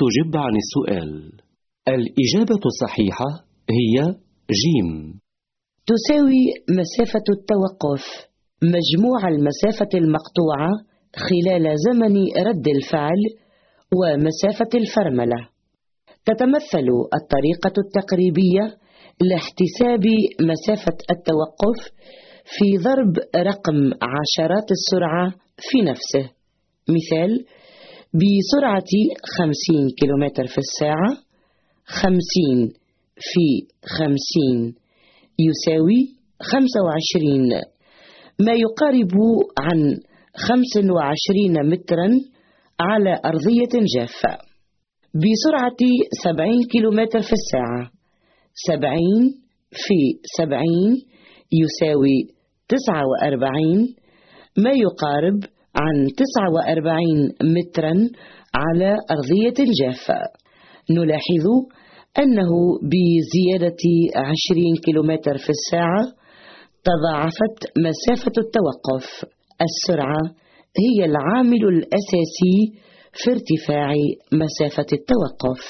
تجب عن السؤال. الإجابة الصحيحة هي جيم. تساوي مسافة التوقف مجموع المسافة المقطوعة خلال زمن رد الفعل ومسافة الفرملة. تتمثل الطريقة التقريبية لاحتساب مسافة التوقف في ضرب رقم عشرات السرعة في نفسه. مثال بسرعة 50 كم في الساعة 50 في 50 يساوي 25 ما يقارب عن 25 مترا على أرضية جافة. بسرعة 70 كم في الساعة 70 في 70 يساوي 49 ما يقارب عن 49 مترا على أرضية جافة. نلاحظ أنه بزيادة 20 كم في الساعة تضاعفت مسافة التوقف. السرعة هي العامل الأساسي في ارتفاع مسافة التوقف.